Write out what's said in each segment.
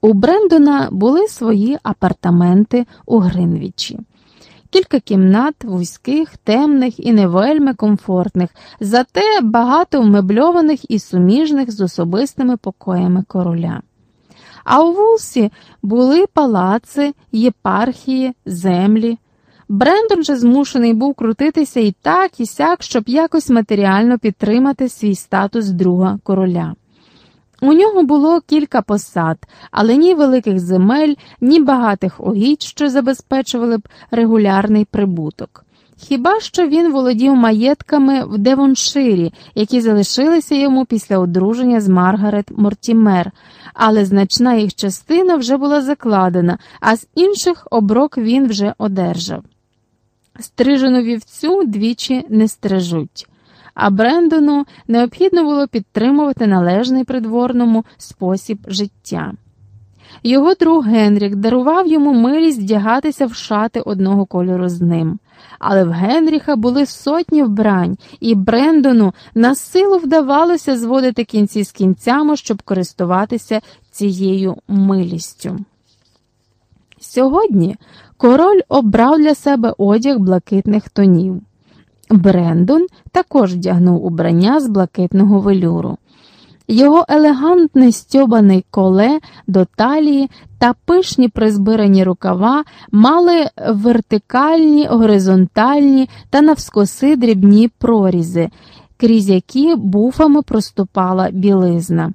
У Брендона були свої апартаменти у Гринвічі. Кілька кімнат вузьких, темних і не вельми комфортних, зате багато вмебльованих і суміжних з особистими покоями короля. А у Вулсі були палаци, єпархії, землі. Брендон же змушений був крутитися і так, і сяк, щоб якось матеріально підтримати свій статус друга короля. У нього було кілька посад, але ні великих земель, ні багатих огідь, що забезпечували б регулярний прибуток. Хіба що він володів маєтками в Девонширі, які залишилися йому після одруження з Маргарет Мортімер, але значна їх частина вже була закладена, а з інших оброк він вже одержав. Стрижену вівцю двічі не стрижуть а Брендону необхідно було підтримувати належний придворному спосіб життя. Його друг Генрік дарував йому милість вдягатися в шати одного кольору з ним. Але в Генріха були сотні вбрань, і Брендону на силу вдавалося зводити кінці з кінцями, щоб користуватися цією милістю. Сьогодні король обрав для себе одяг блакитних тонів. Брендон також вдягнув убрання з блакитного велюру. Його елегантний стьобаний коле до талії та пишні призбирані рукава мали вертикальні, горизонтальні та навскоси дрібні прорізи, крізь які буфами проступала білизна.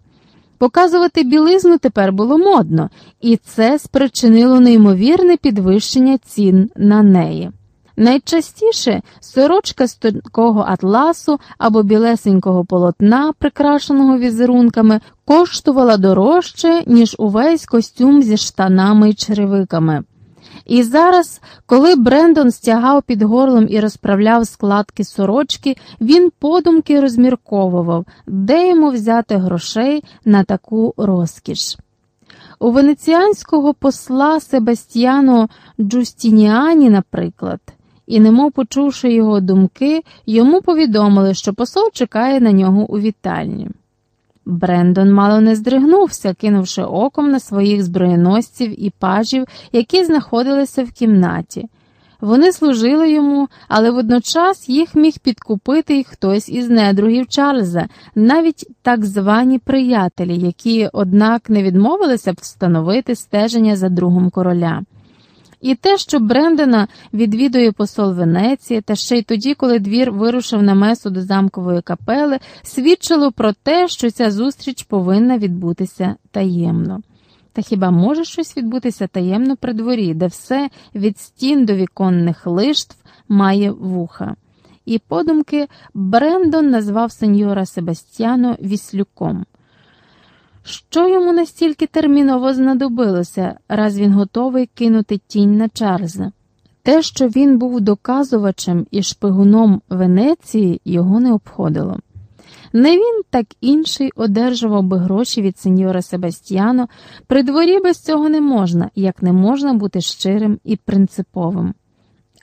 Показувати білизну тепер було модно, і це спричинило неймовірне підвищення цін на неї. Найчастіше сорочка з тонкого атласу або білесенького полотна, прикрашеного візерунками, коштувала дорожче, ніж увесь костюм зі штанами й черевиками. І зараз, коли Брендон стягав під горлом і розправляв складки сорочки, він подумки розмірковував, де йому взяти грошей на таку розкіш. У венеціанського посла Себастьяно Джустініані, наприклад, і, немов почувши його думки, йому повідомили, що посол чекає на нього у вітальні. Брендон мало не здригнувся, кинувши оком на своїх зброєносців і пажів, які знаходилися в кімнаті. Вони служили йому, але водночас їх міг підкупити й хтось із недругів Чарльза, навіть так звані приятелі, які, однак, не відмовилися б встановити стеження за другом короля. І те, що Брендена відвідує посол Венеції, та ще й тоді, коли двір вирушив на месу до замкової капели, свідчило про те, що ця зустріч повинна відбутися таємно. Та хіба може щось відбутися таємно при дворі, де все від стін до віконних лиштв має вуха? І подумки Брендон назвав сеньора Себастьяно Віслюком. Що йому настільки терміново знадобилося, раз він готовий кинути тінь на Чарльза? Те, що він був доказувачем і шпигуном Венеції, його не обходило. Не він, так інший одержував би гроші від сеньора Себастьяно, при дворі без цього не можна, як не можна бути щирим і принциповим.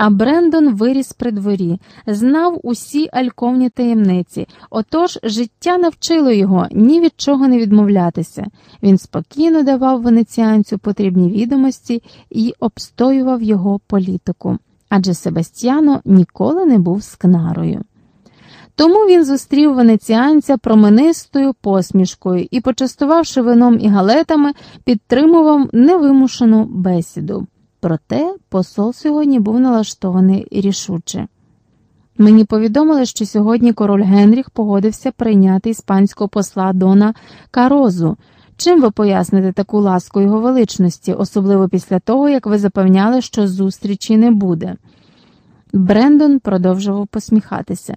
А Брендон виріс при дворі, знав усі альковні таємниці, отож життя навчило його ні від чого не відмовлятися. Він спокійно давав венеціанцю потрібні відомості і обстоював його політику, адже Себастьяно ніколи не був скнарою. Тому він зустрів венеціанця променистою посмішкою і, почастувавши вином і галетами, підтримував невимушену бесіду. Проте посол сьогодні був налаштований рішуче. Мені повідомили, що сьогодні король Генріх погодився прийняти іспанського посла Дона Карозу. Чим ви поясните таку ласку його величності, особливо після того, як ви запевняли, що зустрічі не буде? Брендон продовжував посміхатися.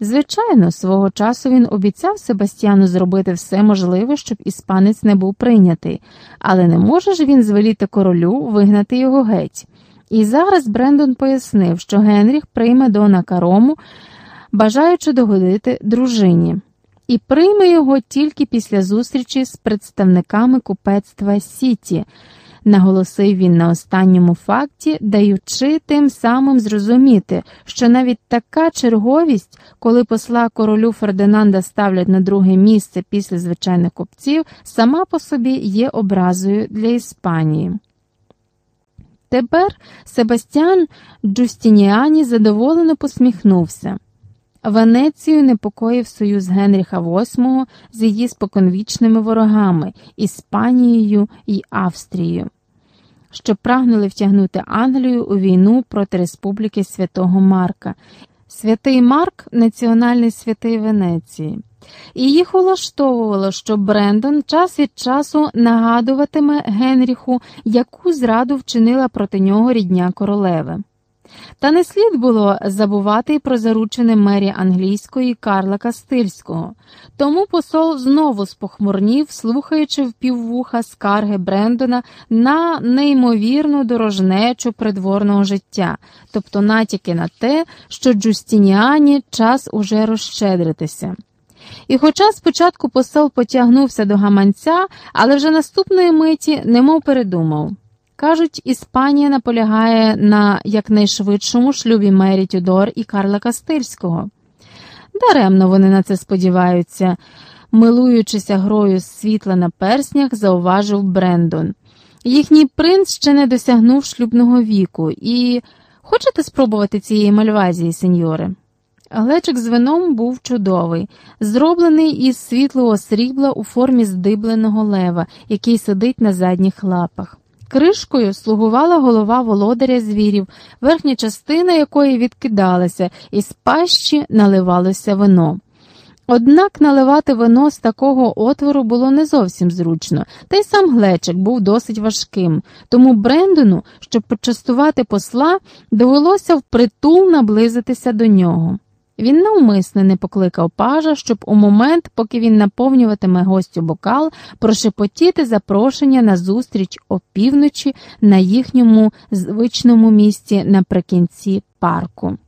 Звичайно, свого часу він обіцяв Себастьяну зробити все можливе, щоб іспанець не був прийнятий, але не може ж він звеліти королю вигнати його геть. І зараз Брендон пояснив, що Генріх прийме Дона Карому, бажаючи догодити дружині, і прийме його тільки після зустрічі з представниками купецтва Сіті, наголосив він на останньому факті, даючи тим самим зрозуміти, що навіть така черговість, коли посла королю Фердинанда ставлять на друге місце після звичайних купців, сама по собі є образою для Іспанії. Тепер Себастьян Джустініані задоволено посміхнувся. Венецію непокоїв союз Генріха VIII з її споконвічними ворогами Іспанією і Австрією, що прагнули втягнути Англію у війну проти Республіки Святого Марка. Святий Марк національний святий Венеції. І їх улаштовувало, що Брендон час від часу нагадуватиме Генріху, яку зраду вчинила проти нього рідня королеви. Та не слід було забувати про заручене мері англійської Карла Кастильського, тому посол знову спохмурнів, слухаючи в піввуха скарги Брендона на неймовірну дорожнечу придворного життя, тобто натяки на те, що Джустініані час уже розщедритися. І, хоча спочатку посол потягнувся до гаманця, але вже наступної миті немов передумав. Кажуть, Іспанія наполягає на якнайшвидшому шлюбі Мері Тюдор і Карла Кастильського. Даремно вони на це сподіваються, милуючися грою світла на перснях, зауважив Брендон. Їхній принц ще не досягнув шлюбного віку, і хочете спробувати цієї мальвазії, сеньоре? Глечик з вином був чудовий, зроблений із світлого срібла у формі здибленого лева, який сидить на задніх лапах. Кришкою слугувала голова володаря звірів, верхня частина якої відкидалася, і з пащі наливалося вино. Однак наливати вино з такого отвору було не зовсім зручно, та й сам глечик був досить важким, тому Брендону, щоб почастувати посла, довелося впритул наблизитися до нього. Він навмисне не покликав пажа, щоб у момент, поки він наповнюватиме гостю бокал, прошепотіти запрошення на зустріч опівночі на їхньому звичному місці наприкінці парку.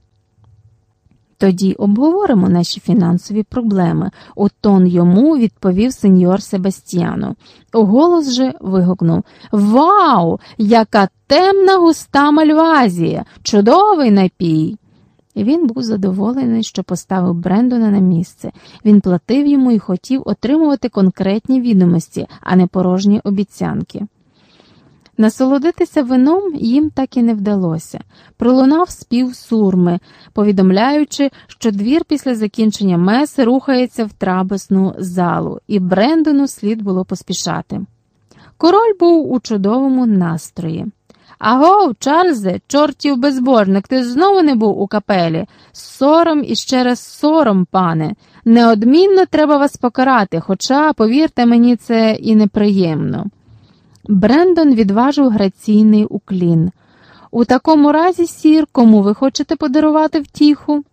Тоді обговоримо наші фінансові проблеми. У тон йому відповів сеньор Себастьяно. Голос же вигукнув Вау! Яка темна густа мальвазія! Чудовий напій! Він був задоволений, що поставив Брендона на місце. Він платив йому і хотів отримувати конкретні відомості, а не порожні обіцянки. Насолодитися вином їм так і не вдалося. Пролунав спів сурми, повідомляючи, що двір після закінчення меси рухається в трабесну залу, і Брендону слід було поспішати. Король був у чудовому настрої. Агов, Чарльзе, чортів безбожник, ти знову не був у капелі. Сором і ще раз сором, пане. Неодмінно треба вас покарати, хоча, повірте мені, це і неприємно. Брендон відважив граційний уклін. У такому разі, сір, кому ви хочете подарувати втіху?